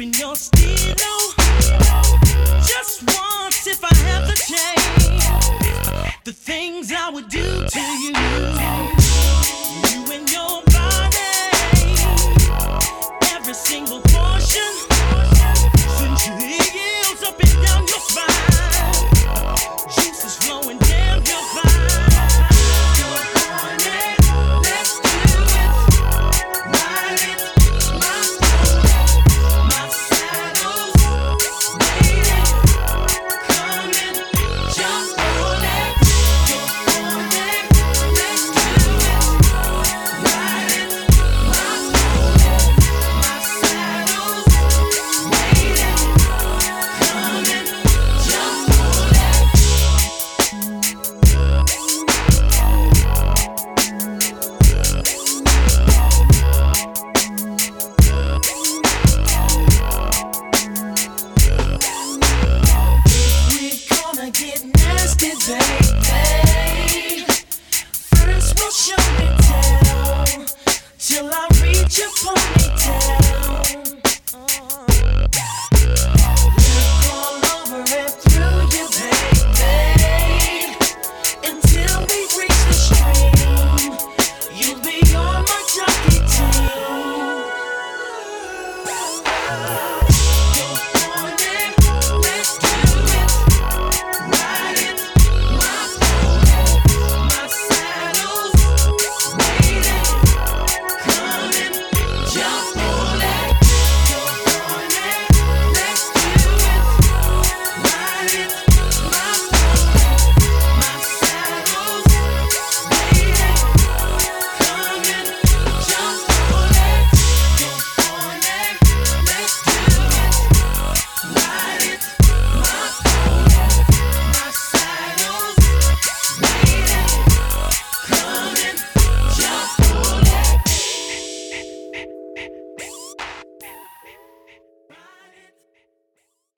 in your stilo. Just once, if I have the chance, the things I would do to you. Till I reach your ponytail.